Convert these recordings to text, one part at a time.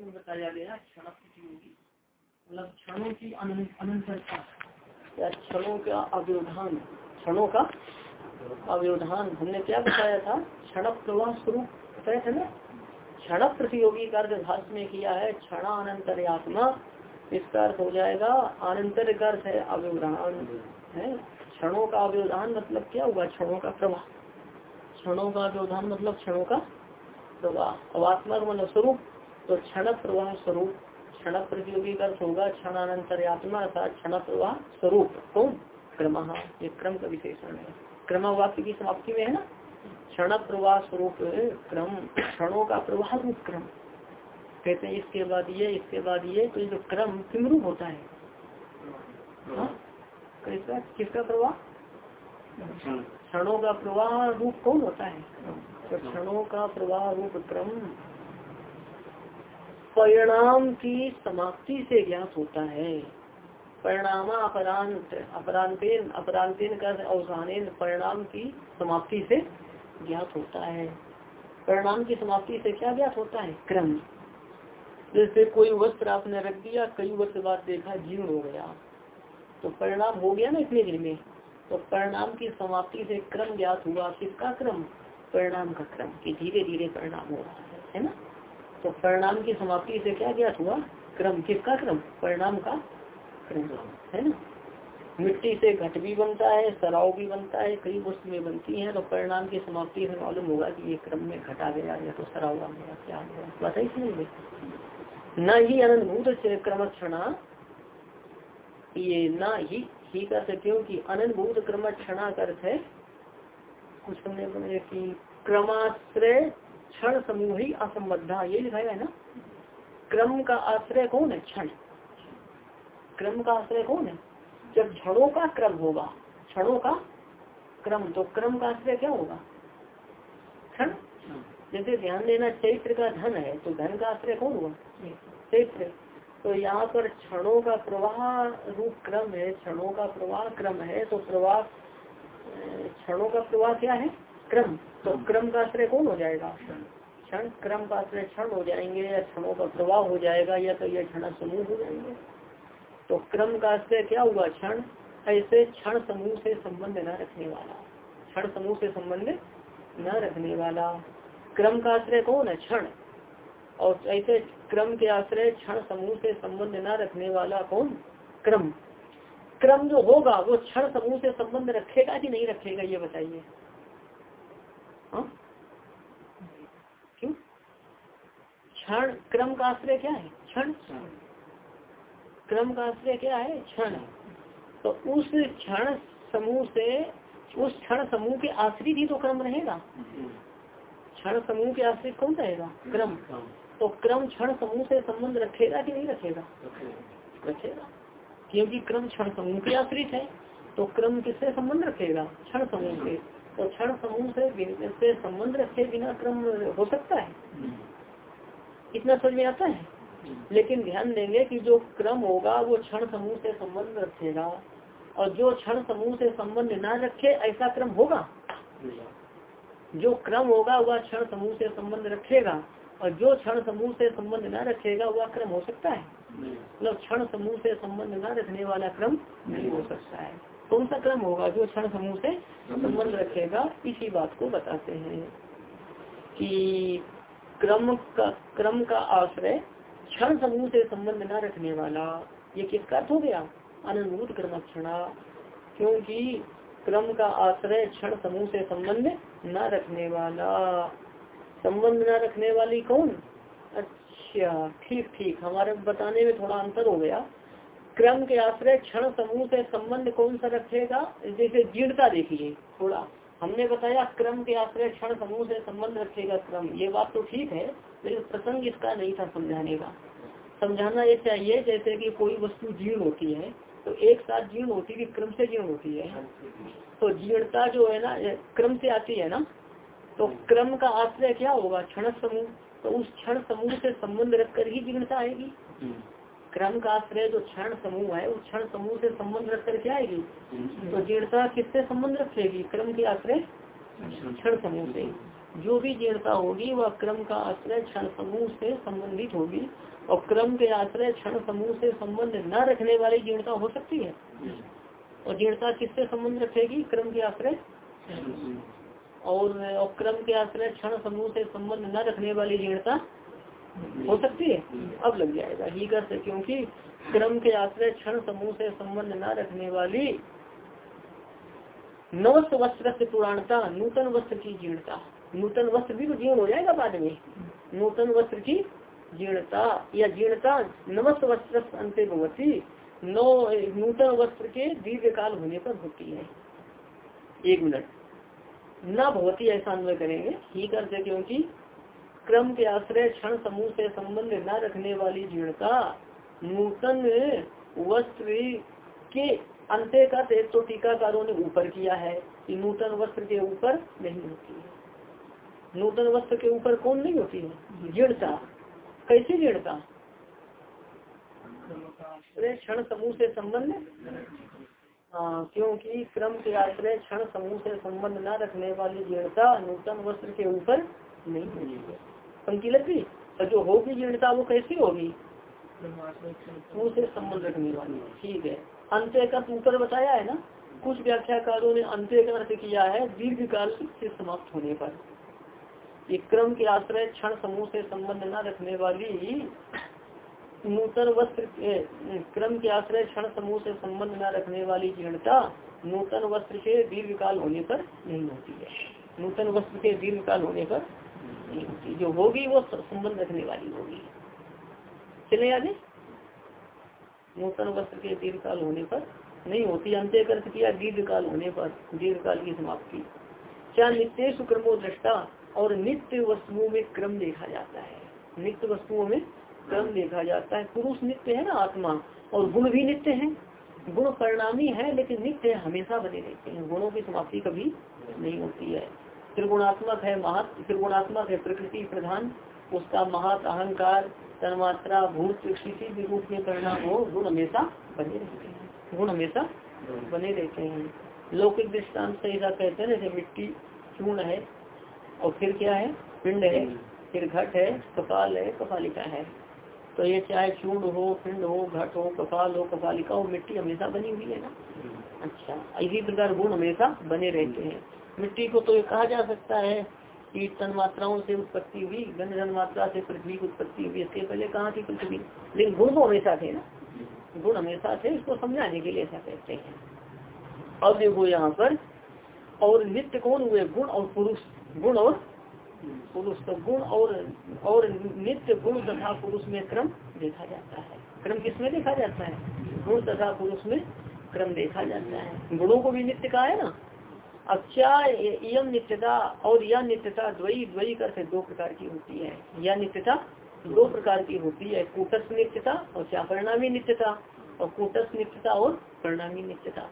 में बताया गया क्षण प्रतियोगी मतलब क्षणों की अनंतरता या क्षणों का अव्यवधान। क्षणों का अव्यवधान। हमने क्या बताया था? क्षण प्रवाह स्वरूप। बताया था ना? क्षण प्रतियोगी का अर्थ भाष्य में किया है क्षण अनंतरयात्मा इसका अर्थ हो जाएगा अनंतर का अर्थ है अव्यवधान। है? क्षणों का अव्यवधान मतलब क्या हुआ? क्षणों का प्रवाह। क्षणों का व्यवधान मतलब क्षणों का प्रवाह। अवात्मक मतलब स्वरूप। तो क्षण प्रवाह स्वरूप क्षण प्रतियोगी का अर्थ होगा क्षणानंतरयात्मा अर्थात क्षण प्रवाह स्वरूप। कौन क्रम ये क्रम का विशेषण है। क्रम वाक्य की समाप्ति में है ना? क्षण प्रवाह स्वरूप क्रम क्षणों का प्रवाह रूप क्रम। कहते हैं इसके बाद ये इसके बाद ये तो जो क्रम किम रूप होता है? हाँ? कैसा? किसका प्रवाह? क्षणों का प्रवाह रूप कौन होता है? तो क्षणों का प्रवाह रूप क्रम। परिणाम की समाप्ति से ज्ञात होता है। परिणाम अपरांत अपरांतेन अपरांतेन का अवसानेन परिणाम की समाप्ति से ज्ञात होता है। परिणाम की समाप्ति से क्या ज्ञात होता है? क्रम। जैसे कोई वस्त्र आपने रख दिया, कई वर्ष बाद देखा, जीर्ण हो गया। तो परिणाम हो गया ना इतने दिन में। तो परिणाम की समाप्ति से क्रम ज्ञात हुआ। किसका क्रम? परिणाम का क्रम कि धीरे धीरे परिणाम हो रहा है है ना? तो परिणाम की समाप्ति से क्या ज्ञात हुआ? क्रम। किसका क्रम? परिणाम का क्रम। है ना? मिट्टी से घट भी बनता है, सराव भी बनता है, कई वस्तुएँ बनती हैं तो परिणाम की समाप्ति से मालूम होगा कि ये क्रम में घटा गया या तो सराव आ गया, क्या गया। बताइए नहीं न ही अनंतभूत क्रम क्षणा ये न ही ही का क्योंकि अनंतभूत क्रम क्षणा का अर्थ है, कुछ बने की क्रमाश्रय क्षण समूह ही। असंबद्धा ये लिखाया है ना? क्रम का आश्रय कौन है? क्षण। क्रम का आश्रय कौन है? जब क्षणों का क्रम होगा, क्षणों का क्रम तो क्रम का आश्रय क्या होगा? क्षण। जैसे ध्यान देना चैत्र का धन है तो धन का आश्रय कौन हुआ? चैत्र। तो यहाँ पर क्षणों का प्रवाह रूप क्रम है, क्षणों का प्रवाह क्रम है तो प्रवाह क्षणों का प्रवाह क्या है? क्रम तो क्रम का आश्रय कौन हो जाएगा? क्षण, क्रम का आश्रय क्षण हो जाएँगे, या क्षणों का प्रवाह हो जाएगा, या तो यह क्षण समूह हो जाएँगे। तो क्रम का आश्रय क्या हुआ? क्षण, ऐसे क्षण समूह से संबंध न रखने वाला। क्षण समूह से संबंध न रखने वाला। क्रम का आश्रय कौन है? क्षण। और ऐसे क्रम के आश्रय, क्षण समूह से संबंध न रखने वाला कौन? क्रम। क्रम जो होगा, वो क्षण समूह से संबंध रखेगा कि नहीं रखेगा, ये बताइए। हाँ? क्यों? क्षण, क्रम का आश्रय क्या है? क्षण? क्रम का आश्रय क्या है? क्षण। तो उस क्षण समूह से, उस क्षण समूह के आश्रित ही तो क्रम रहेगा। क्षण समूह के आश्रित कौन रहेगा? क्रम। तो क्रम क्षण समूह से संबंध रखेगा कि नहीं रखेगा? रखेगा। क्योंकि क्रम क्षण समूह के आश्रित है तो क्रम किससे संबंध रखेगा? क्षण समूह से। तो क्षण समूह से से संबंध रखे बिना क्रम हो सकता है। इतना समझ में आता है? लेकिन ध्यान देंगे कि जो क्रम होगा वो क्षण समूह से संबंध रखेगा। और जो क्षण समूह से संबंध ना रखे ऐसा क्रम होगा? जो क्रम होगा वह क्षण समूह से संबंध रखेगा। और जो क्षण समूह से संबंध न रखेगा वह क्रम हो सकता है? मतलब क्षण समूह से संबंध न रखने वाला क्रम नहीं हो सकता है। कौन सा क्रम होगा, जो क्षण समूह से संबंध रखेगा, इसी बात को बताते हैं कि क्रम का क्रम का आश्रय क्षण समूह से संबंध न रखने वाला, ये किसका अर्थ हो गया? अनुभूत क्रम क्षणा। क्योंकि क्रम का आश्रय क्षण समूह से संबंध न रखने वाला। संबंध न रखने वाली कौन? अच्छा ठीक ठीक, हमारे बताने में थोड़ा अंतर हो गया। क्रम के आश्रय, क्षण समूह से संबंध कौन सा रखेगा? जैसे जीर्णता देखिए, थोड़ा। हमने बताया क्रम के आश्रय, क्षण समूह से संबंध रखेगा क्रम। ये बात तो ठीक है, लेकिन प्रसंग इसका नहीं था समझाने का। समझाना ये चाहिए, जैसे कि कोई वस्तु जीर्ण होती है तो एक साथ जीर्ण होती है क्रम से जीर्ण होती है? तो जीर्णता जो है ना क्रम से आती है ना? तो क्रम का आश्रय क्या होगा? क्षण समूह। तो उस क्षण समूह से संबंध रखकर ही जीर्णता आएगी। क्रम का आश्रय जो क्षण समूह है उस क्षण समूह से संबंध रख करके आएगी तो जीर्णता किससे संबंध रखेगी? क्रम के आश्रय क्षण समूह से जो भी जीर्णता होगी वह क्रम का आश्रय क्षण समूह से संबंधित होगी और क्रम के आश्रय क्षण समूह से संबंध न रखने वाली जीर्णता हो सकती है। और जीर्णता किससे संबंध रखेगी? क्रम के आश्रय और, और क्रम के आश्रय क्षण समूह से संबंध न रखने वाली जीर्णता हो सकती है। अब लग जाएगा। ही कर क्योंकि क्रम के आश्रय, क्षण समूह से संबंध न रखने वाली नवस्त वस्त्र से पुराणता, नूतन वस्त्र की जीर्णता। नूतन वस्त्र भी तो जीर्ण हो जाएगा बाद में। नूतन वस्त्र की जीर्णता या जीर्णता नवस्त वस्त्र अंत भगवती नौ, नूतन वस्त्र के दीर्घ काल होने पर होती है। एक मिनट। न भगवती ऐसा अन्वय करेंगे। ही करते क्योंकि क्रम के आश्रय क्षण समूह से संबंध न रखने वाली जीर्णता नूतन वस्त्र के अंत का एक तो टीकाकारों ने ऊपर किया है कि नूतन वस्त्र के ऊपर नहीं होती है। नूतन वस्त्र के ऊपर कौन नहीं होती है? जीर्णता कैसी जीर्णता क्षण समूह से संबंध? हाँ क्योंकि क्रम के आश्रय क्षण समूह से संबंध न रखने वाली जीर्णता नूतन वस्त्र के ऊपर नहीं होती है। पंक्ति लग गई और जो होगी जीर्णता वो कैसी होगी? से संबंध रखने वाली ठीक है। अंत्य का ऊपर बताया है ना, कुछ व्याख्याकारों ने अंत्य का अर्थ किया है दीर्घ काल से समाप्त होने पर। ये क्रम के आश्रय, क्षण समूह से संबंध न रखने वाली नूतन वस्त्र क्रम के आश्रय, क्षण समूह से संबंध न रखने वाली जीर्णता नूतन वस्त्र के दीर्घ काल होने पर नहीं होती है। नूतन वस्त्र के दीर्घ काल होने पर जो होगी वो संबंध रखने वाली होगी। चले आगे। नूतन वस्त्र के दीर्घ काल होने पर, नहीं होती अंत्य अर्थ किया दीर्घ काल होने पर दीर्घ काल की समाप्ति। क्या नित्य सुक्रमो दृष्टा और नित्य वस्तुओं में क्रम देखा जाता है। नित्य वस्तुओं में क्रम देखा जाता है। पुरुष नित्य है ना आत्मा, और गुण भी नित्य है। गुण परिणामी है, लेकिन नित्य हमेशा बने रहते हैं। गुणों की समाप्ति कभी नहीं होती है। त्रिगुणात्मक है महत त्रिगुणात्मक है प्रकृति प्रधान। उसका महत अहंकार तन्मात्रा भूत किसी भी रूप में परिणाम हो गुण हमेशा बने रहते हैं। गुण हमेशा बने रहते हैं। लौकिक दृष्टांत से ऐसा कहते हैं जैसे मिट्टी चूर्ण है और फिर क्या है? पिंड है फिर घट है कपाल है कपालिका है। तो ये चाहे चूर्ण हो पिंड हो घट हो कपाल हो कपालिका हो मिट्टी हमेशा बनी हुई है ना? अच्छा इसी प्रकार गुण हमेशा बने रहते हैं। मिट्टी को तो ये कहा जा सकता है कि तन मात्राओं से उत्पत्ति हुई, गंध धन मात्रा से पृथ्वी की उत्पत्ति हुई, इसके पहले कहाँ थी पृथ्वी? लेकिन गुण तो हमेशा थे ना। गुण हमेशा थे, इसको समझाने के लिए ऐसा कहते हैं। अब देखो यहाँ पर, और नित्य कौन हुए? गुण और पुरुष। गुण और पुरुष। तो गुण और और नित्य गुण तथा पुरुष में क्रम देखा जाता है। क्रम किसमें देखा जाता है? गुण तथा पुरुष में क्रम देखा जाता है। गुणों को भी नित्य कहा है ना? अच्छा यम नित्यता और यह नित्यता द्वई द्वई कर दो प्रकार की होती है। यह नित्यता दो प्रकार की होती है। कूटस्थ नित्यता और क्या परिणामी नित्यता? और कूटस्थ नित्यता और परिणामी नित्यता।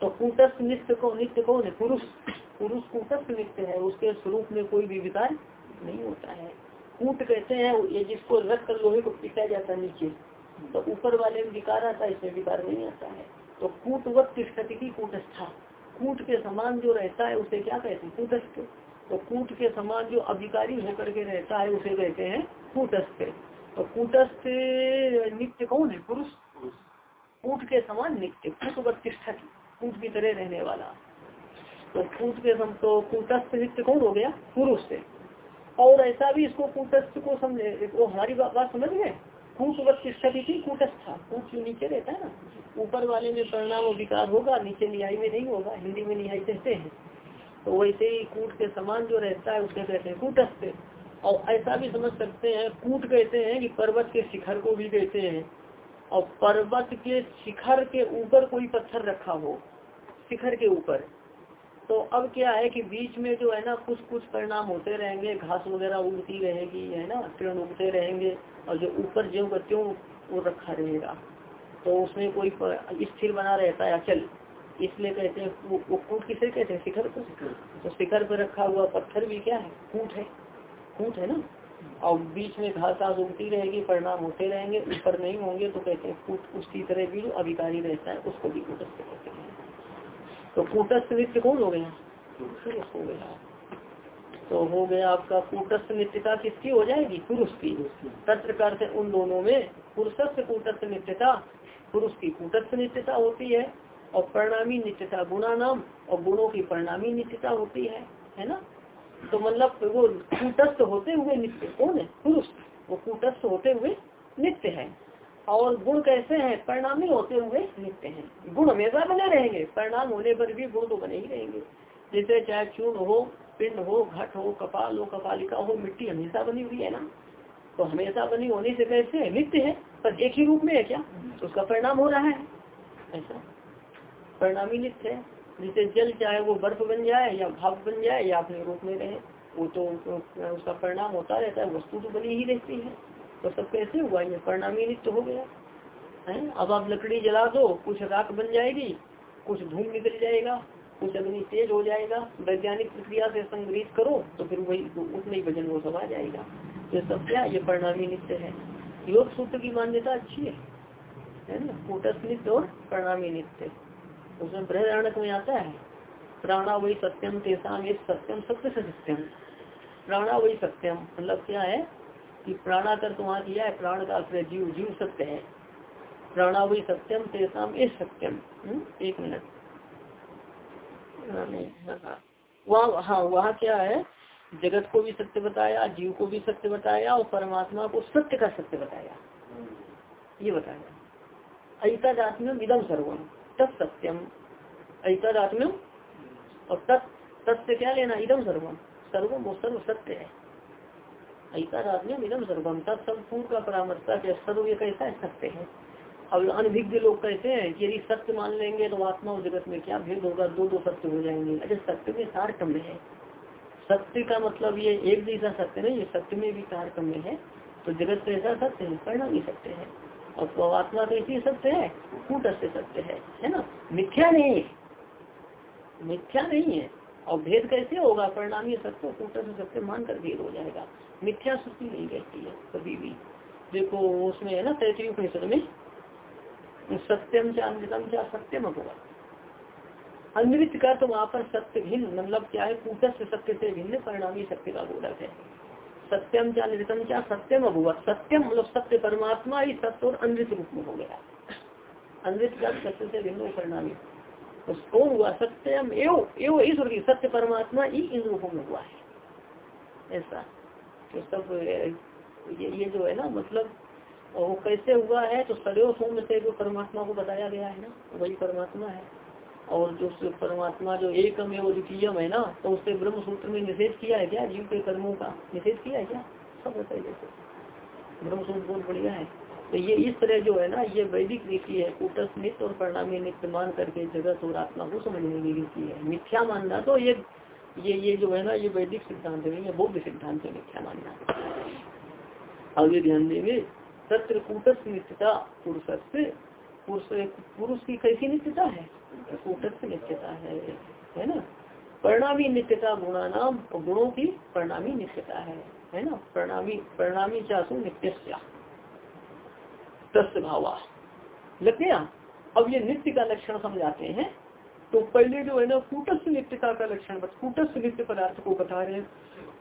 तो कूटस्थ नित्य को नित्य कौन है? पुरुष। पुरुष कूटस्थ नित्य है। उसके स्वरूप में कोई भी विकार नहीं होता है। कूट कहते हैं, ये जिसको रख कर लोहे को पीटा जाता है नीचे तो ऊपर वाले में विकार आता है, इसमें विकार नहीं आता है। तो कूटवत तिष्ठती की कूटस्था। कूट के समान जो रहता है, उसे क्या कहते हैं? कूटस्थ। तो कूट के समान जो अधिकारी होकर के रहता है, उसे कहते हैं कूटस्थ। तो कूटस्थ नित्य कौन है? पुरुष। कूट के समान नित्य, कूट प्रतिष्ठा कूट की तरह रहने वाला। तो कूट के सम तो कूटस्थ नित्य कौन हो गया? पुरुष से। और ऐसा भी इसको कूटस्थ को समझे, वो हमारी बात समझ गए? कूटवत्तिष्ठती थी कूटस्था कूट जो नीचे रहता है ना? ऊपर वाले में परिणाम विकार होगा, नीचे न्याय में नहीं होगा, हिंदी में न्याय कहते हैं। तो वैसे ही कूट के समान जो रहता है उसे कहते हैं कूटस्थ। और ऐसा भी समझ सकते हैं, कूट कहते हैं कि पर्वत के शिखर को भी कहते हैं। और पर्वत के शिखर के ऊपर कोई पत्थर रखा हो, शिखर के ऊपर तो अब क्या है कि बीच में जो है ना कुछ कुछ परिणाम होते रहेंगे घास वगैरह उगती रहेगी है ना किरण उगते रहेंगे और जो ऊपर जो त्यों वो रखा रहेगा। तो उसमें कोई स्थिर बना रहता है अचल। इसलिए कहते हैं वो कूट किसे कहते हैं? शिखर को? तो शिखर पर रखा हुआ पत्थर भी क्या है? कूट है। कूट है ना? और बीच में घास घास उगती रहेगी परिणाम होते रहेंगे ऊपर नहीं होंगे तो कहते हैं कूट उसकी तरह भी जो अधिकारी रहता है उसको भी कूटस्थ कहते हैं। तो कूटस्थ नित्य कौन हो गया? हो गया। तो हो गया आपका कूटस्थ नित्यता किसकी हो जाएगी? पुरुष की। तत्र करते उन दोनों में पुरुषस्थ कूटस्थ नित्यता, पुरुष की कूटस्थ नित्यता होती है और परिणामी नित्यता गुणा नाम और गुणों की परिणामी नित्यता होती है है ना? तो मतलब वो कूटस्थ होते हुए नित्य कौन है? पुरुष। वो कूटस्थ होते हुए नित्य है। और गुण कैसे हैं? परिणामी होते हुए नित्य हैं। गुण हमेशा बने रहेंगे। परिणाम होने पर भी गुण तो बने ही रहेंगे। जैसे चाहे चूर्ण हो, पिंड हो, घट हो, कपाल हो, कपालिका हो, मिट्टी हमेशा बनी हुई है ना? तो हमेशा बनी होने से कैसे नित्य है, पर एक ही रूप में है क्या? तो उसका परिणाम हो रहा है। ऐसा? परिणामी नित्य है। जैसे जल चाहे वो बर्फ़ बन जाए या भाप बन जाए या अपने रूप में रहे, वो तो उसका परिणाम होता रहता है, वस्तु तो बनी ही रहती है। तो सब कैसे हुआ ये परिणामी नित्य हो गया। है? अब आप लकड़ी जला दो, कुछ राख बन जाएगी, कुछ धूम निकल जाएगा, कुछ अग्नि तेज हो जाएगा, वैज्ञानिक प्रक्रिया से संग्रहित करो तो फिर वही उतने ही वज़न वो सब आ जाएगा। ये सब क्या, ये परिणामी नित्य है। योग सूत्र की मान्यता अच्छी है है ना? कूटस्थ नित्य और परिणामी नित्य। उसमें बृहदारणक में आता है, प्राणा वही सत्यम तेसाम सत्यम, सत्य से सत्यम। प्राणा वही सत्यम मतलब क्या है? कि प्राणा कर तुम्हारा किया है प्राण का अर्थ जीव जीव सत्य है। प्राणा वही सत्यम तेसाम एक सत्यम। हम्म, एक मिनट। वहाँ हाँ वहाँ क्या है? जगत को भी सत्य बताया जीव को भी सत्य बताया और परमात्मा को सत्य का सत्य बताया। ये बताया। ऐसा आत्म विदम सर्वम तत्सत्यम ऐतदात्म्यम और तत् तत्व क्या लेना? इदम सर्वम सर्वम वो सर्व सत्य है। ऐतदात्म्यम इदम सर्वम तत्सपूर्ण का परामर्श है सर्व ये कैसा है सत्य है। अब अनभिज्ञ लोग कहते हैं कि यदि सत्य मान लेंगे तो आत्मा और जगत में क्या भेद होगा? दो दो सत्य हो जाएँगे। अरे सत्य में तारतम्य है। सत्य का मतलब ये एक जैसा सत्य नहीं, ये सत्य में भी तारतम्य है। तो जगत कैसा सत्य है, परिणामी सत्य है। और तो आत्मा कैसी सत्य है कूट सत्य है है ना? मिथ्या नहीं। मिथ्या नहीं है। और भेद कैसे होगा? परिणामी सत्य कूट से सत्य मान कर भेद हो जाएगा। मिथ्या सत्य नहीं रहती है कभी भी। देखो, उसमें है ना तैतरी उपनिषद में, सत्यम से अमृतम से सत्यम होगा अनृत का तो वहाँ पर सत्य भिन्न मतलब क्या है? कूटस्थ सत्य से भिन्न, परिणामी सत्य का बोधक है। सत्यम क्या निरतम क्या सत्यम अभुआ सत्यम मतलब सत्य परमात्मा ही सत्य और अनृत रूप में हो गया। अनृत का सत्य से भिन्न परिणामी कौन हुआ सत्यम एव एव ईश्वर की सत्य परमात्मा ही इन रूपों में हुआ है। ऐसा। तो सब ये, ये जो है ना मतलब वो कैसे हुआ है तो सदैव सोम से जो परमात्मा को बताया गया है ना वही परमात्मा है। और जो परमात्मा जो एकम एवं द्वितीयम है ना तो उससे ब्रह्म सूत्र में निषेध किया है क्या? जीव के कर्मों का निषेध किया है क्या? सब जैसे ब्रह्म सूत्र बहुत बढ़िया है। तो ये इस तरह जो है ना, ये वैदिक रीति है, कूटस्थ नित्य और परिणामी नित्य मान करके जगत और आत्मा को समझने की रीति है। मिथ्या मानना तो ये ये ये जो है ना, ये वैदिक सिद्धांत नहीं है बौद्ध सिद्धांत है मिथ्या मानना। आगे ध्यान देंगे सत्र कूटस्थ नित्यता पुरुष पुरुष की कैसी नित्यता है? कूटस्थ नित्यता है है ना? परिणामी नित्यता गुणा नाम, गुणों की परिणामी नित्यता है है ना? परिणामी परिणामी चाशु नित्य भावा। लग गया अब ये नित्य का लक्षण समझाते हैं। तो पहले जो है ना कूटस्थ नित्यता का लक्षण कूटस्थ नित्य पदार्थ को बता रहे हैं।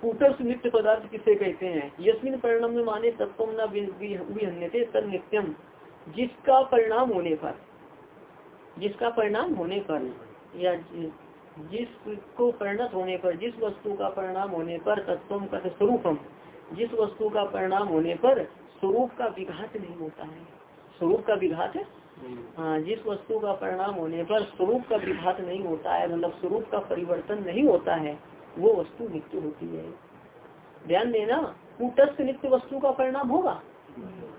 कूटस्थ नित्य पदार्थ किसे कहते हैं? यशमिन परिणाम में माने तत्व न विहन्यते नित्यम जिसका परिणाम होने पर, जिसका परिणाम होने पर, या जिसको परिणत होने पर, जिस वस्तु का परिणाम होने पर तत्व का स्वरूपम जिस वस्तु का परिणाम होने पर स्वरूप का विघात नहीं होता है। स्वरूप का विघात हाँ? जिस वस्तु का परिणाम होने पर स्वरूप का विघात नहीं होता है मतलब स्वरूप का परिवर्तन नहीं होता है वो वस्तु नित्य होती है। ध्यान देना कूटस्थ नित्य वस्तु का परिणाम होगा।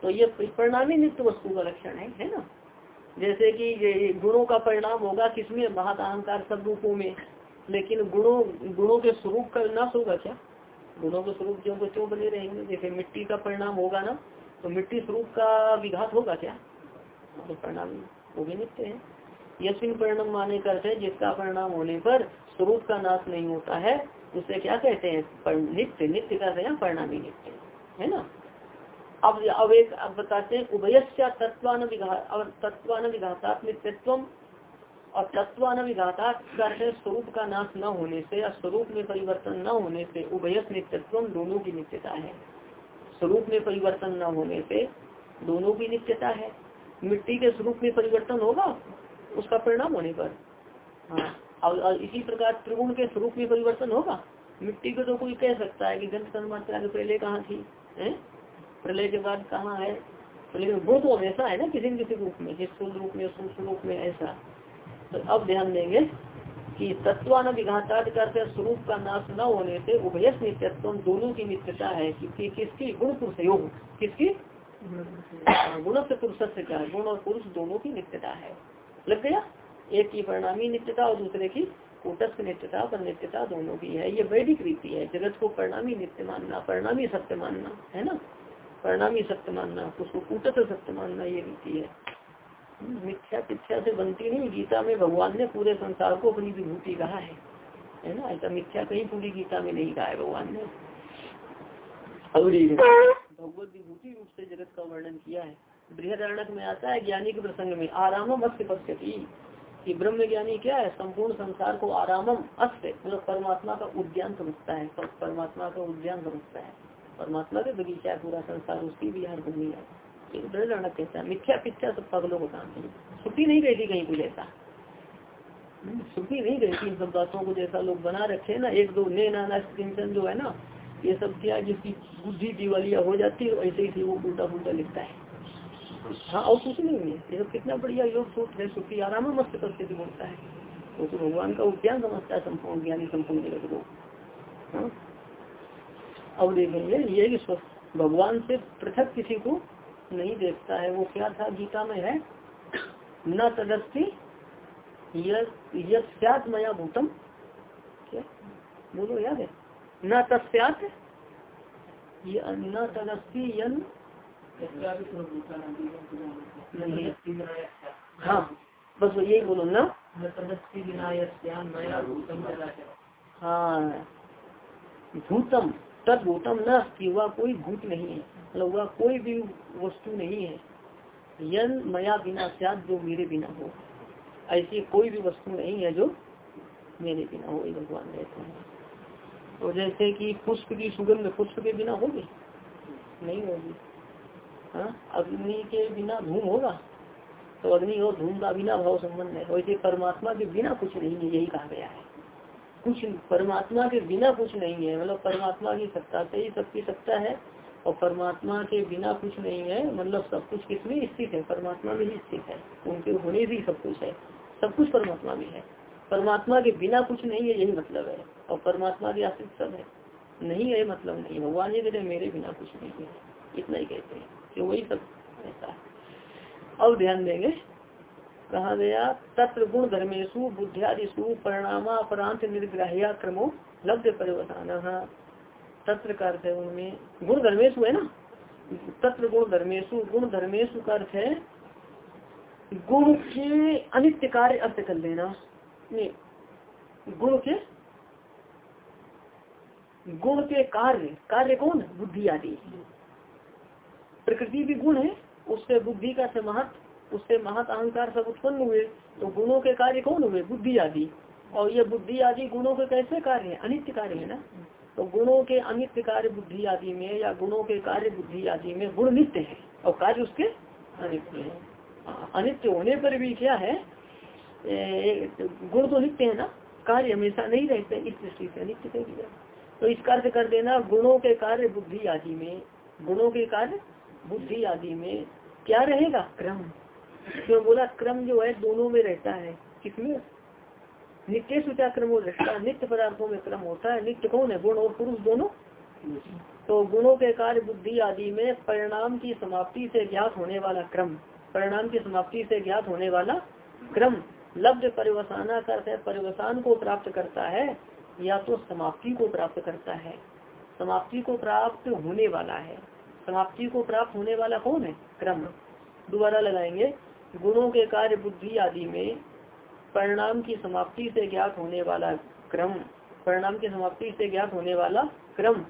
तो ये परिणामी नित्य वस्तु का लक्षण है है ना? जैसे कि ये गुणों का परिणाम होगा किसमें? महत अहंकार सब रूपों में। लेकिन गुणों गुणों के स्वरूप का नाश होगा क्या? गुणों के स्वरूप जो क्यों बने रहेंगे? जैसे मिट्टी का परिणाम होगा ना तो मिट्टी स्वरूप का विघात होगा क्या? तो परिणाम वो भी नित्य है। यशविन परिणाम माने करते जिसका परिणाम होने पर स्वरूप का नाश नहीं होता है, उसे क्या कहते हैं? नित्य नित्य कहते का परिणामी नित्य, है ना? अब अब एक, अब बताते हैं उभयस्या तत्वान विघात तत्वान विघातात्मित्व और तत्वानुघाता करते स्वरूप का नाश न होने से या स्वरूप में परिवर्तन न होने से उभयस नित्यत्व दोनों की नित्यता है। स्वरूप में परिवर्तन न होने से दोनों की नित्यता है। मिट्टी के स्वरूप में परिवर्तन होगा, उसका परिणाम होने पर। हाँ और इसी प्रकार त्रिगुण के स्वरूप में परिवर्तन होगा। मिट्टी को तो कोई कह सकता है कि गंध मात्रा के पहले कहाँ थी, है? प्रलय के बाद कहाँ है? लेकिन वो तो हमेशा है ना किसी न किसी रूप में, जिस रूप में, सूक्ष्म रूप में, ऐसा। तो अब ध्यान देंगे कि तत्वान विघाता करते स्वरूप का नाश न होने से उभयस नित्यत्व दोनों की नित्यता है कि, किसकी? गुण पुरुष योग किसकी? गुण से पुरुष से क्या गुण और पुरुष दोनों की नित्यता है। लग गया? एक की परिणामी नित्यता और दूसरे की कूटस्थ नित्यता पर नित्यता दोनों की है। ये वैदिक रीति है। जगत को परिणामी नित्य मानना परिणामी सत्य मानना है ना? परिणामी सत्य मानना उसको कूटस्थ सत्य मानना ये रीति है। मिथ्या पिथ्या से बनती नहीं, गीता में भगवान ने पूरे संसार को अपनी विभूति कहा है। है ना? ऐसा मिथ्या कहीं पूरी गीता में नहीं कहा है भगवान ने। भगवत विभूति रूप से जगत का वर्णन किया है। बृहदारणक में आता है ज्ञानी के प्रसंग में, आरामम अस्त पश्यती। कि ब्रह्म ज्ञानी क्या है? संपूर्ण संसार को आरामम अस्त मतलब परमात्मा का उद्यान समझता है। परमात्मा का उद्यान समझता है। परमात्मा के बगीचा पूरा संसार, उसकी भी हर भूमि है। मिथ्या पिथ्या सब पगलों को काम नहीं छुट्टी नहीं थी कहीं कुछ ऐसा छुट्टी नहीं थी इन सब बातों को जैसा लोग बना रखे ना, एक दो ने नाना किंचन जो है ना, ये सब क्या जिसकी बुद्धि दिवालिया हो जाती है ऐसे ही वो उल्टा फुलटा लिखता है। हाँ और कुछ नहीं है। ये सब कितना बढ़िया योग सूत्र है, छुट्टी आराम मस्त परिस्थिति बोलता है। वो तो भगवान का उद्यान समझता है, संपूर्ण ज्ञानी संपूर्ण जगत को। हाँ। अब देखेंगे, ये भगवान से पृथक किसी को नहीं देखता है वो क्या था? गीता में है न तदस्थि यद मया भूतम। क्या? बोलो याद है? न तस्यात न तदस्थि यन नहीं हाँ बस यही बोलो ना हाँ भूतम तद भूतम न वह कोई भूत नहीं है। मतलब कोई भी वस्तु नहीं है। यन मया बिना सात जो मेरे बिना हो। ऐसी कोई भी वस्तु नहीं है जो मेरे बिना हो भगवान रहते हैं। तो जैसे कि पुष्प की सुगंध पुष्प के बिना होगी? नहीं होगी। हाँ? अग्नि के बिना धूम होगा? तो अग्नि और धूम का बिना भाव संबंध है। वैसे परमात्मा के बिना कुछ नहीं है, यही कहा गया है। कुछ परमात्मा के बिना कुछ नहीं है। मतलब परमात्मा की सत्ता से ही सबकी सत्ता है। और परमात्मा के बिना कुछ नहीं है मतलब सब कुछ किसमें स्थित है? परमात्मा ही स्थित है। उनके होने भी सब कुछ है। सब कुछ परमात्मा में है। परमात्मा के बिना कुछ नहीं है, यही मतलब है। और परमात्मा के आश्रित सब है। नहीं है मतलब नहीं भगवान ये कहते मेरे बिना कुछ नहीं है। इतना ही कहते हैं कि वही सब ऐसा है। अब ध्यान देंगे। कहा गया, तत्र गुण धर्मेशु बुद्धियादिशु परिणामा परांत निर्ग्राह्या क्रमो लब्ध परिवर्तन तत्र का अर्थ है उनमें गुण धर्मेश है ना? तत्र गुण धर्मेशु गुण धर्मेशु का अर्थ है गुण के अनित्य कार्य अर्थ कर लेना। गुण के गुण के कार्य कार्य कौन? बुद्धि आदि। प्रकृति भी गुण है, उससे बुद्धि का से महत, उससे महत अहंकार सब उत्पन्न हुए तो गुणों के कार्य कौन हुए? बुद्धि आदि। और ये बुद्धि आदि गुणों के कैसे कार्य है? अनित्य कार्य है ना? तो गुणों के अनित्य कार्य बुद्धि आदि में या गुणों के कार्य बुद्धि आदि में गुण नित्य है और कार्य उसके अनित्य है। हाँ, अनित्य होने पर भी क्या है? गुण तो नित्य है ना? कार्य हमेशा नहीं रहते इस दृष्टि से अनित्य कह दिया। तो इसका अर्थ कर देना गुणों के कार्य बुद्धि आदि में गुणों के कार्य बुद्धि आदि में क्या रहेगा? क्रम। क्यों बोला? क्रम जो है दोनों में रहता है। किसमें? नित्य सुचा क्रम दृष्टा नित्य पदार्थों में क्रम होता है। नित्य कौन है? गुण और पुरुष दोनों? तो गुणों के कार्य, बुद्धि आदि में परिणाम की समाप्ति से ज्ञात होने वाला क्रम, परिणाम की समाप्ति से ज्ञात होने वाला क्रम, लब्ध परिवसाना करते परिवसान को प्राप्त करता है या तो समाप्ति को प्राप्त करता है। समाप्ति को प्राप्त होने वाला है। समाप्ति को प्राप्त होने वाला कौन है? क्रम। दोबारा लगाएँगे। गुणों के कार्य, बुद्धि आदि में परिणाम की समाप्ति से ज्ञात होने वाला क्रम, परिणाम की समाप्ति से ज्ञात होने वाला क्रम।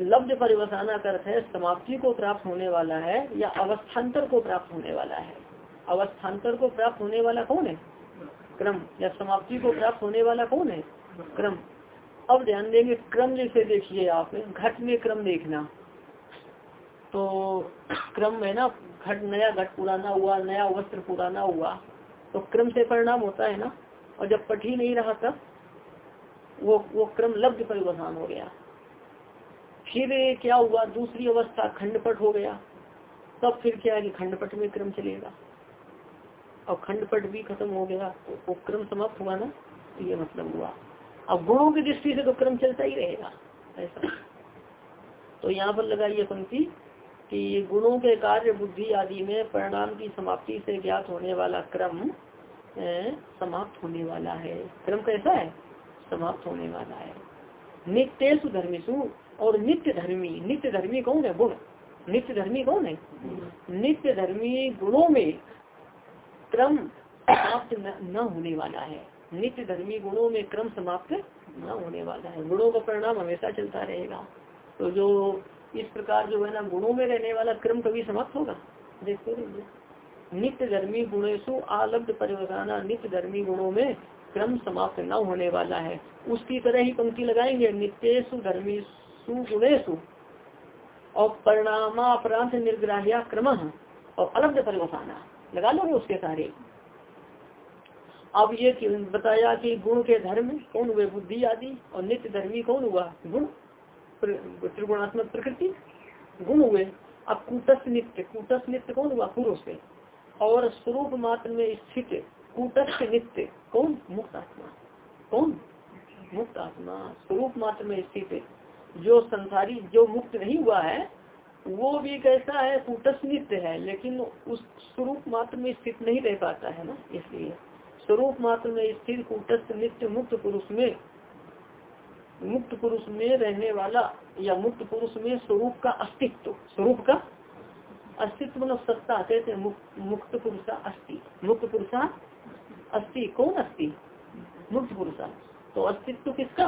लब्ध परिवसाना अर्थ है, समाप्ति को प्राप्त होने वाला है या अवस्थान्तर को प्राप्त होने वाला है। अवस्थान्तर को प्राप्त होने वाला कौन है? क्रम। या समाप्ति को प्राप्त होने वाला कौन है? क्रम। अब ध्यान देंगे, क्रम जैसे देखिए आप, घट में क्रम देखना। तो क्रम है ना घट, नया घट पुराना हुआ, नया वस्त्र पुराना हुआ तो क्रम से परिणाम होता है ना। और जब पट ही नहीं रहा तब वो वो क्रम लब्ध परिवर्तन हो गया। फिर क्या हुआ? दूसरी अवस्था खंडपट हो गया। तब फिर क्या है कि खंडपट में क्रम चलेगा। और खंडपट भी खत्म हो गया तो वो क्रम समाप्त हुआ ना तो ये मतलब हुआ। अब गुणों की दृष्टि से तो क्रम चलता ही रहेगा, ऐसा। तो यहाँ पर लगाइए पंक्ति कि गुणों के कार्य, बुद्धि आदि में परिणाम की समाप्ति से ज्ञात होने वाला क्रम समाप्त होने वाला है। क्रम कैसा है? समाप्त होने वाला है। नित्येशु धर्मिशु और नित्य धर्मी नित्य धर्मी कौन है? गुण। नित्य धर्मी कौन है? नित्य धर्मी गुणों में क्रम समाप्त न होने वाला है। नित्य धर्मी गुणों में क्रम समाप्त न होने वाला है। गुणों का परिणाम हमेशा चलता रहेगा। तो जो इस प्रकार जो है ना, गुणों में रहने वाला क्रम कभी समाप्त होगा? देखते रहिए। नित्य धर्मी गुणेशु आलब्ध परिवर्तना नित्य धर्मी गुणों में क्रम समाप्त न होने वाला है। उसकी तरह ही पंक्ति लगाएँगे। नित्येशु धर्मी सुगुणेशु और परिणामापरांत निर्ग्राह्या क्रम। और अलब्ध परिवर्तना लगा लोगे उसके सारे। अब ये बताया कि गुण के धर्म कौन हुए? बुद्धि आदि। और नित्य धर्मी कौन हुआ? गुण। त्रिगुणात्मक प्रकृति, गुण हुए। अब कूटस्थ नित्य कूटस्थ नित्य कौन हुआ? पुरुष से और स्वरूप मात्र में स्थित कूटस्थ नित्य कौन? मुक्त आत्मा। कौन? मुक्त आत्मा। स्वरूप मात्र में स्थित जो संसारी, जो मुक्त नहीं हुआ है, वो भी कैसा है? कूटस्थ नित्य है, लेकिन उस स्वरूप मात्र में स्थित नहीं रह पाता है ना, इसलिए। स्वरूप मात्र में स्थित कूटस्थ नित्य मुक्त पुरुष में मुक्त पुरुष में रहने वाला या मुक्त पुरुष में स्वरूप का अस्तित्व, स्वरूप का अस्तित्व मतलब सत्ता, कहते हैं मुक्त पुरुषा अस्थि मुक्त पुरुषा अस्थि कौन अस्थि मुक्त पुरुषा। तो अस्तित्व किसका?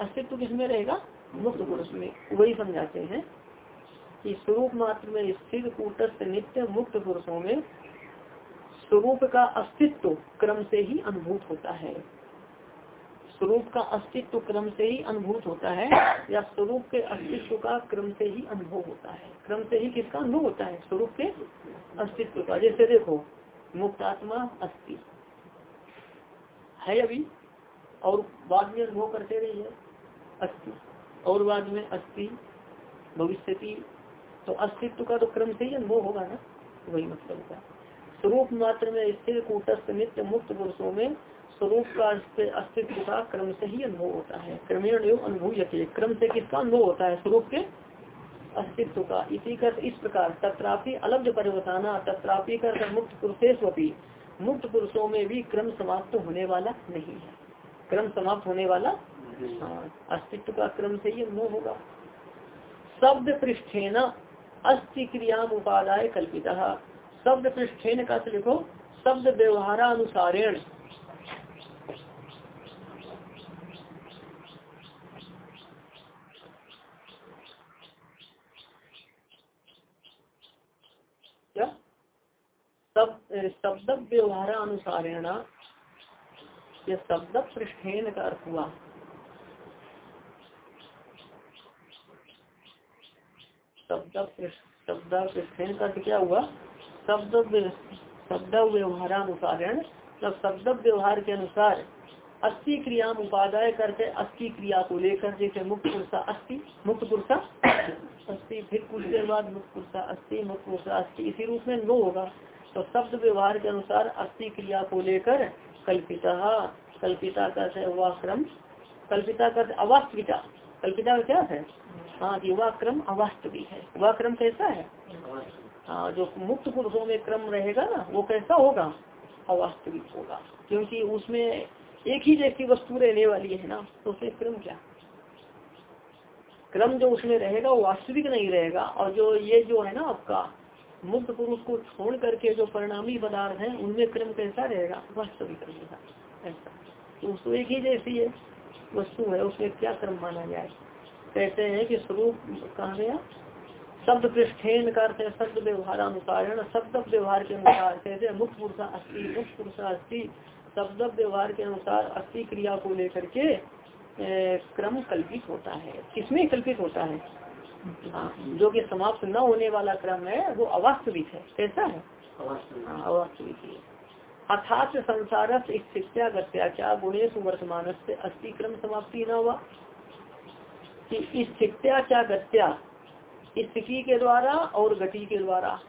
अस्तित्व किसमें रहेगा? मुक्त पुरुष में। वही समझाते हैं कि स्वरूप मात्र में स्थिर, कूटस्थ, नित्य, मुक्त पुरुषों में स्वरूप का अस्तित्व क्रम से ही अनुभूत होता है। स्वरूप का अस्तित्व क्रम से ही अनुभूत होता है, या स्वरूप के अस्तित्व का क्रम से ही अनुभव होता है। क्रम से ही किसका अनुभव होता है? स्वरूप के अस्तित्व का। जैसे देखो, मुक्तात्मा अस्थि है अभी, और बाद में अनुभव करते रहिए। अस्थि और बाद में अस्थि भविष्य तो अस्तित्व का तो क्रम से ही अनुभव होगा ना? वही मतलब का स्वरूप मात्र में स्थिर, कूटस्थ, नित्य, मुक्त पुरुषों में स्वरूप का अस्तित्व का क्रम से ही अनुभव होता है। क्रमेण अनुभव क्रम से किसका अनुभव होता है? स्वरूप के अस्तित्व का। इसी कर इस प्रकार तत्रापि अलग परिवर्तना तत्रापि कर मुक्त पुरुषेश्वपी मुक्त पुरुषों में भी क्रम समाप्त होने वाला नहीं है। क्रम समाप्त होने वाला हाँ अस्तित्व का क्रम से ही अनुभव होगा। शब्द पृष्ठेन अस्थि क्रिया उपादाय कल्पिता। शब्द पृष्ठेन का लिखो शब्द व्यवहारानुसारेण। शब्द व्यवहार अनुसारेण ये शब्द पृष्ठेन का अर्थ हुआ। शब्द शब्द पृष्ठेन का क्या हुआ? शब्द शब्द व्यवहारानुसारेण मतलब शब्द व्यवहार के अनुसार अस्थि क्रिया उपादाय करके अस्थि क्रिया को लेकर जैसे मुक्त पुरुषा अस्थि, मुक्त पुरुषा अस्थि, फिर कुछ देर बाद मुक्त पुरुषा अस्थि, मुक्त पुरुषा अस्थि, इसी रूप में नो होगा। तो शब्द व्यवहार के अनुसार अस्थि क्रिया को लेकर कल्पिता कल्पिता का वह क्रम कल्पिता का अवास्तविका कल्पिता का क्या है? हाँ कि वह क्रम अवास्तविक है। वह क्रम कैसा है? हाँ जो मुक्त पुरुषों में क्रम रहेगा ना, वो कैसा होगा? अवास्तविक होगा। क्योंकि उसमें एक ही जैसी वस्तु रहने वाली है ना तो उसमें क्रम क्या? क्रम जो उसमें रहेगा, वो वास्तविक नहीं रहेगा। और जो ये जो है ना आपका मुक्त पुरुष को छोड़ करके जो परिणामी पदार्थ है, उनमें क्रम कैसा रहेगा? वास्तविक रहेगा ऐसा। तो उसको एक ही जैसी है। वस्तु है, उसमें क्या क्रम माना जाए? कहते हैं कि स्वरूप कहा गया? शब्द पृष्ठेन का अर्थ है शब्द व्यवहारानुसार शब्द व्यवहार के अनुसार कहते हैं मुक्त पुरुषा अस्थि, मुक्त पुरुषा अस्थि। शब्द व्यवहार के अनुसार अस्थि क्रिया को लेकर के क्रम कल्पित होता है। किसमें कल्पित होता है हाँ? जो कि समाप्त न होने वाला क्रम है वो अवास्तविक है। कैसा है? हाँ, अवास्तविक है अर्थात संसार गत्याचा गुणेश वर्तमान से अस्थि क्रम समाप्ति न हुआ। कि स्थित्याचा गत्या स्थिति के द्वारा और गति के द्वारा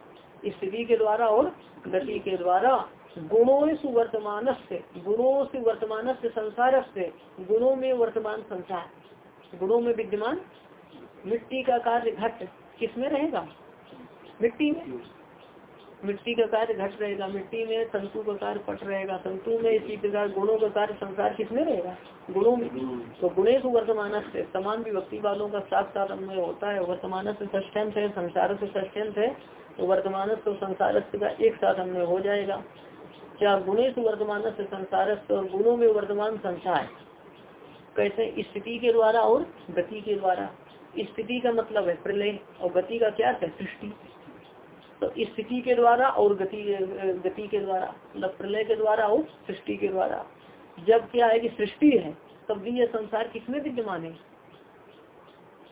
स्थिति के द्वारा और गति के द्वारा गुणों से वर्तमान से गुणों से वर्तमान से संसार से गुणों में वर्तमान संसार गुणों में विद्यमान मिट्टी का कार्य घट किसमें रहेगा? मिट्टी में। मिट्टी का कार्य घट रहेगा, मिट्टी में तंतु का कार्य पट रहेगा, तंतु में इसी प्रकार गुणों का कार्य संसार किसमें रहेगा? गुणों में। तो गुणेश वर्तमान से समान विभक्ति वालों का साथ साथ अन्वय होता है वर्तमान से ष्ठ्यंत है संसार से ष्ठ्यंत है तो वर्तमान तो संसार का एक साथ अन्वय हो जाएगा। क्या गुणेश वर्तमान से संसार और गुणों में वर्तमान संसार कैसे? स्थिति के द्वारा और गति के द्वारा। स्थिति का मतलब है प्रलय और गति का क्या है? सृष्टि। तो स्थिति के द्वारा और गति गति के द्वारा मतलब प्रलय के द्वारा और सृष्टि के द्वारा। जब क्या है कि सृष्टि है, तब भी यह संसार किसमें विद्यमान है?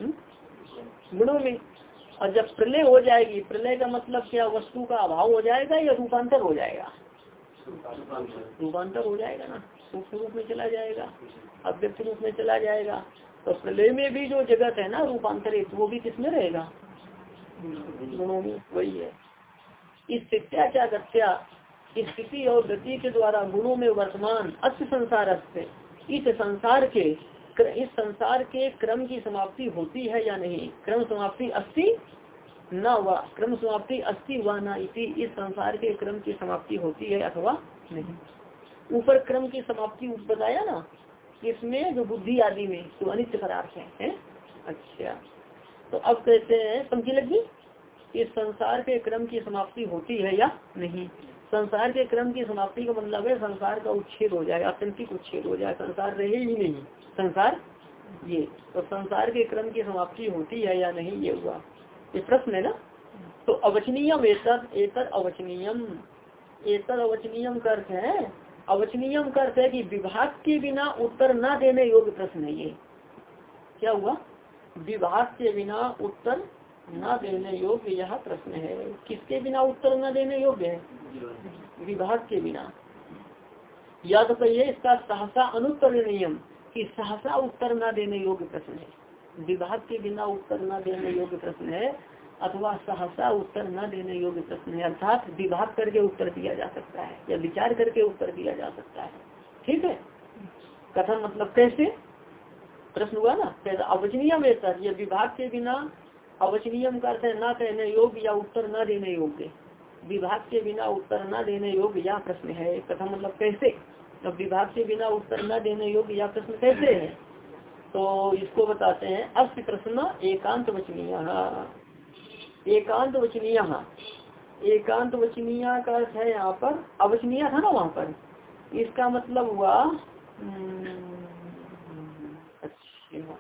हम्म? गुणों में। और जब प्रलय हो जाएगी, प्रलय का मतलब क्या, वस्तु का अभाव हो जाएगा या रूपांतर हो जाएगा? रूपांतर हो जाएगा ना। सूक्ष्म रूप में चला जाएगा, अव्यक्त रूप में चला जाएगा। तो प्रलय में भी जो जगत है ना रूपांतरित, वो भी किसमें रहेगा? गुणों में, वही है। इस शिक्षा गत्या स्थिति और गति के द्वारा गुणों में वर्तमान अस्त संसार इस संसार के इस संसार के क्रम की समाप्ति होती है या नहीं? क्रम समाप्ति अस्थि न व क्रम समाप्ति अस्थि व न इसी इस संसार के क्रम की समाप्ति होती है अथवा नहीं? ऊपर क्रम की समाप्ति बताया ना? इसमें जो बुद्धि आदि में तो अनित्य पदार्थ है, है? अच्छा। तो अब कहते हैं समझी लगी? इस संसार के क्रम की समाप्ति होती है या नहीं? संसार के क्रम की समाप्ति का मतलब है संसार का उच्छेद हो जाए आतंकिक उच्छेद हो जाए संसार रहे ही नहीं। संसार ये तो संसार के क्रम की समाप्ति होती है या नहीं ये हुआ? ये प्रश्न है ना? तो अवचनीयम एतर एतर अवचनीयम। एतर अवचनीयम का अर्थ है अवचनीयम का अर्थ है कि विभाग के बिना उत्तर न देने योग्य प्रश्न है ये। क्या हुआ? विभाग के बिना उत्तर न देने योग्य यह प्रश्न है। किसके बिना उत्तर न देने योग्य है? विभाग के बिना। या तो कहिए इसका सहसा अनुत्तर नियम कि सहसा उत्तर न देने योग्य प्रश्न है। विभाग के बिना उत्तर न देने योग्य प्रश्न है। अथवा सहसा उत्तर न देने योग्य प्रश्न है अर्थात विभाग करके उत्तर दिया जा सकता है, या विचार करके उत्तर दिया जा सकता है। ठीक है? कथन मतलब कैसे? प्रश्न हुआ ना? कैसे अवचनीय में ये विभाग के बिना अवचनीय का अर्थ न कहने योग्य या उत्तर न देने योग्य। विभाग के बिना उत्तर न देने योग्य, या प्रश्न है। कथन मतलब कैसे? तो विभाग के बिना उत्तर न देने योग्य, या प्रश्न कैसे है? तो इसको बताते हैं अस्त प्रश्न एकांत वचनीय। एकांत वचनीय एकांत वचनीय का अर्थ है यहाँ पर अवचनीय था ना वहाँ पर? इसका मतलब हुआ अच्छा।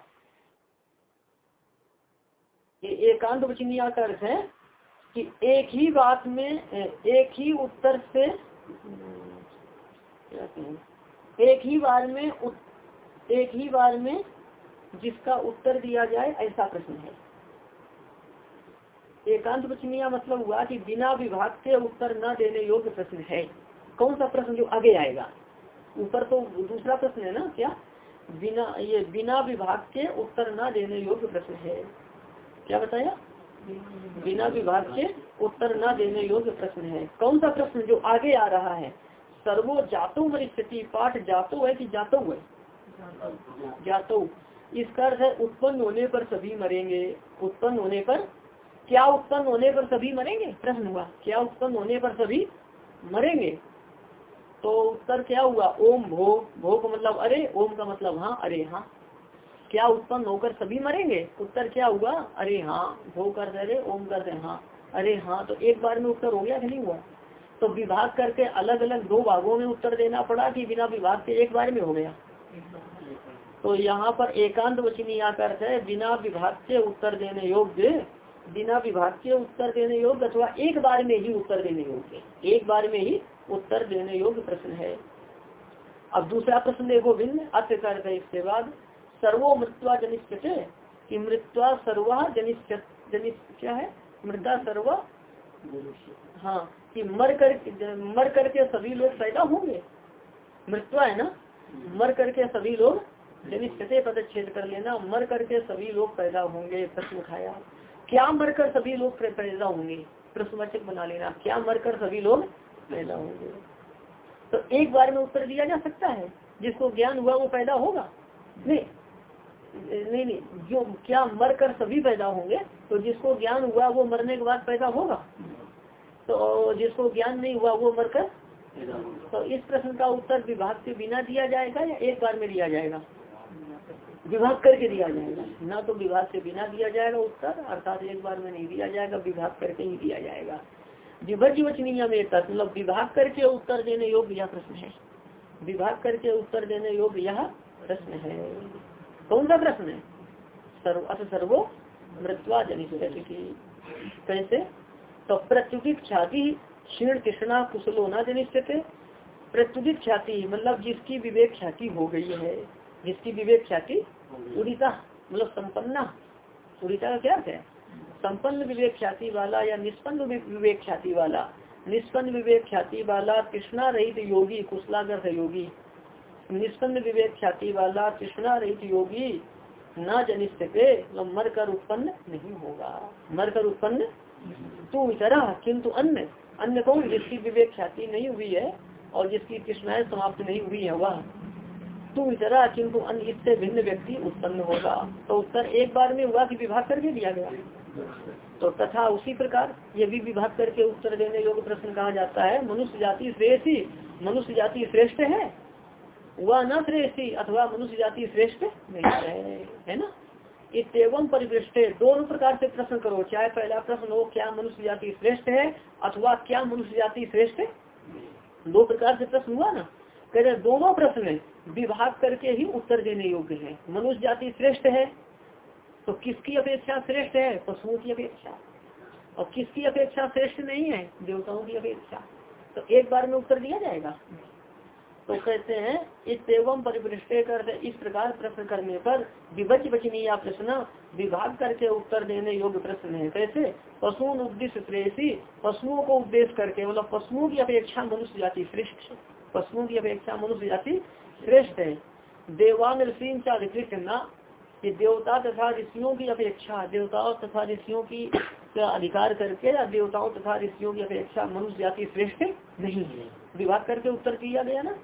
ये एकांत वचनीय का अर्थ है कि एक ही बात में एक ही उत्तर से एक ही बार में उत, एक ही बार में जिसका उत्तर दिया जाए ऐसा प्रश्न है। एकांत वचनीय मतलब हुआ कि बिना विभाग के उत्तर न देने योग्य प्रश्न है। कौन सा प्रश्न जो आगे आएगा? ऊपर तो दूसरा प्रश्न है ना क्या? बिना, ये बिना विभाग के उत्तर न देने योग्य प्रश्न है। क्या बताया? बिना विभाग के उत्तर न देने योग्य प्रश्न है। कौन सा प्रश्न जो आगे आ रहा है? सर्वो जातो स्थिति, पाठ जातो है कि जातो है? जातो। इसका अर्थ है, उत्पन्न होने पर सभी मरेंगे, उत्पन्न होने पर क्या उत्पन्न होने पर सभी मरेंगे? प्रश्न हुआ। क्या उत्पन्न होने पर सभी मरेंगे? तो उत्तर क्या हुआ? ओम भो भो का मतलब अरे, ओम का मतलब हाँ अरे हाँ। क्या उत्पन्न होकर सभी मरेंगे? उत्तर क्या हुआ? अरे हाँ भो कर दे ओम कर दे हाँ अरे हाँ तो एक बार में उत्तर हो गया कि नहीं हुआ? तो विभाग करके अलग अलग दो भागों में उत्तर देना पड़ा कि बिना विभाग के एक बार में हो गया। तो यहाँ पर एकांत वचनी आकर है, बिना विभाग के उत्तर देने योग्य बिना विभाग के उत्तर देने योग्य अथवा एक बार में ही उत्तर देने योग्य। एक बार में ही उत्तर देने योग्य प्रश्न है। अब दूसरा प्रश्न देखो, भिन्न अत्य करते इसके बाद सर्वो मृत्वा जनित कि मृत्वा सर्वा जनित क्या है? मृदा सर्वा हाँ कि मर कर मर करके सभी लोग पैदा होंगे। मृत्वा है ना? मर करके सभी लोग जनित पदच्छेद कर लेना। मर करके सभी लोग पैदा होंगे, प्रश्न उठाया। क्या मरकर सभी लोग पैदा होंगे? प्रश्नवाचक बना लेना। क्या मरकर सभी लोग पैदा होंगे? तो एक बार में उत्तर दिया जा सकता है। जिसको ज्ञान हुआ वो पैदा होगा? नहीं। नहीं नहीं। जो क्या मरकर सभी पैदा होंगे तो जिसको ज्ञान हुआ वो मरने के बाद पैदा होगा? तो जिसको ज्ञान नहीं हुआ वो मरकर तो इस प्रश्न का उत्तर विभाग से बिना दिया जाएगा या एक बार में दिया जाएगा? विभाग करके दिया जाएगा। ना तो विभाग से बिना दिया जाएगा उत्तर, अर्थात एक बार में नहीं दिया जाएगा, विभाग करके ही दिया जाएगा। विभज वचनीय में मतलब विभाग करके उत्तर देने योग्य यह प्रश्न है। विभाग करके उत्तर देने योग्य यह प्रश्न है। कौन सा प्रश्न है? सर्व, अथ सर्वो मृत्वा जनित कैसे? तो प्रत्युदित ख्याति क्षीण कृष्णा कुशलो न जनित प्रत्युदित ख्याति मतलब जिसकी विवेक ख्याति हो गई है, जिसकी विवेक ख्याति उड़िता मतलब संपन्ना। उड़िता का क्या है? संपन्न विवेक ख्याति वाला या निष्पन्न विवेक ख्याति वाला? निष्पन्न विवेक ख्याति वाला कृष्णा रहित योगी कुशलागर है योगी। निष्पन्न विवेक ख्याति वाला कृष्णा रहित योगी न जनिष्ठ पे मतलब मर कर उत्पन्न नहीं होगा। मर कर उत्पन्न तू इतरा किंतु अन्य अन्य कौन जिसकी विवेक ख्याति नहीं हुई है और जिसकी कृष्णाएँ समाप्त नहीं हुई है, वह? तू इतरा किंतु अन्य इससे भिन्न व्यक्ति उत्पन्न होगा। तो उत्तर एक बार में हुआ कि विभाग करके दिया गया। तो तथा उसी प्रकार ये भी विभाग करके उत्तर देने योग्य प्रश्न कहा जाता है, मनुष्य जाति श्रेष्ठी, मनुष्य जाति श्रेष्ठ है? वह न श्रेष्ठी अथवा मनुष्य जाति श्रेष्ठ नहीं है है ना? इतम परिवृष्ट, दोनों प्रकार से प्रश्न करो, चाहे पहला प्रश्न हो, क्या मनुष्य जाति श्रेष्ठ है, अथवा क्या मनुष्य जाति श्रेष्ठ दो प्रकार से प्रश्न हुआ ना? कह रहे दोनों प्रश्न विभाग करके ही उत्तर देने योग्य है। मनुष्य जाति श्रेष्ठ है तो किसकी अपेक्षा श्रेष्ठ है? पशुओं की अपेक्षा। और किसकी अपेक्षा श्रेष्ठ नहीं है? देवताओं की अपेक्षा। तो एक बार में उत्तर दिया जाएगा। तो कहते हैं इस एवं परिपृष्ट कर इस प्रकार प्रश्न करने पर विभज बचनीय प्रश्न, विभाग करके उत्तर देने योग्य प्रश्न है। कैसे? पशुओं उद्देश्य प्रेसी पशुओं को उद्देश्य करके मतलब पशुओं की अपेक्षा मनुष्य जाति श्रेष्ठ पशुओं की अपेक्षा मनुष्य जाति श्रेष्ठ है। देवान ऋषि अधिकृत न ये देवता तथा ऋषियों की अपेक्षा, देवताओं तथा ऋषियों की अधिकार करके या देवताओं तथा ऋषियों की अपेक्षा मनुष्य जाति श्रेष्ठ नहीं है। विवाद करके उत्तर किया गया ना?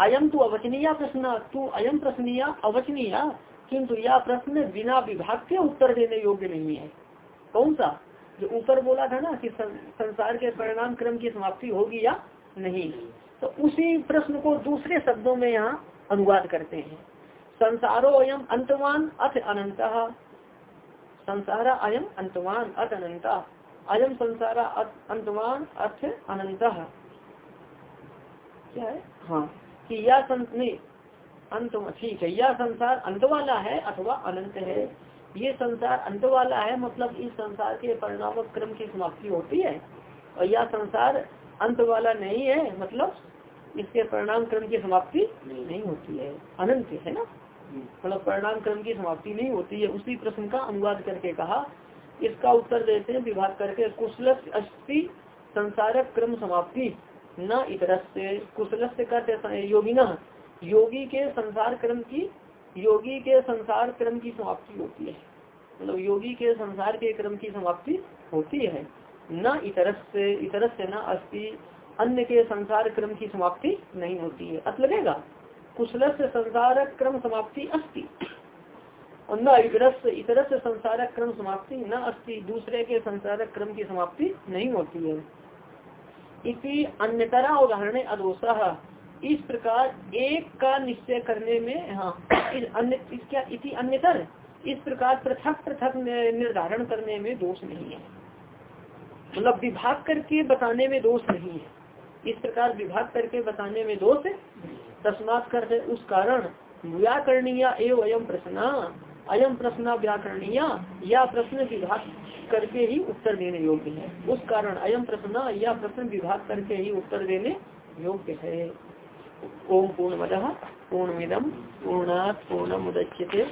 अयम तू अवचनीय प्रश्न, तू अयम प्रश्न अवचनीय, किंतु यह प्रश्न बिना विभाग के उत्तर देने योग्य नहीं है। कौन सा? जो ऊपर बोला था ना कि संसार के परिणाम क्रम की समाप्ति होगी या नहीं? तो उसी प्रश्न को दूसरे शब्दों में यहाँ अनुवाद करते हैं। संसारो अयम अंतवान अथ अनंत। संसारा अयम अंतवान अथ अनंत। अयम संसारा अंतवान अर्थ अनंत। क्या है? हाँ। कि यह अंत ठीक है यह संसार अंत वाला है अथवा अनंत है। ये संसार अंत वाला है मतलब इस संसार के परिणाम क्रम की समाप्ति होती है। और यह संसार अंत वाला नहीं है मतलब इसके परिणाम क्रम की समाप्ति नहीं होती है। अनंत है ना? मतलब परिणाम क्रम की समाप्ति नहीं होती है। उसी प्रश्न का अनुवाद करके कहा इसका उत्तर देते हैं विभाग करके कुशल अस्थि संसारक क्रम समाप्ति। न इतर से कुशल से करते योगी न योगी के संसार क्रम की योगी के संसार क्रम की समाप्ति होती है। मतलब योगी के संसार के क्रम की समाप्ति होती है। न इतरस से इतरस से न अस्थि अन्य के संसार क्रम की समाप्ति नहीं होती है। अत लगेगा कुशल से संसार क्रम समाप्ति अस्ति। और न संसार क्रम समाप्ति न अस्ति, दूसरे के संसार क्रम की समाप्ति नहीं होती है। इति अन्यतरा उदाहरण अदोषा। इस प्रकार एक का निश्चय करने में हाँ इस अन्य क्या, इति अन्यतर। इस प्रकार पृथक पृथक निर्धारण करने में दोष नहीं है। मतलब विभाग करके बताने में दोष नहीं है। इस प्रकार विभाग करके बताने में दोष तस्मात कर उस कारण। व्याकरणीय एवं अयम प्रश्न। अयम प्रश्न व्याकरणीय। या प्रश्न विभाग करके ही उत्तर देने योग्य है। उस कारण अयम प्रश्न, या प्रश्न विभाग करके ही उत्तर देने योग्य है। ओम पूर्ण मद पूर्ण पूर्णमिदम पूर्णात पूर्णमुदच्यते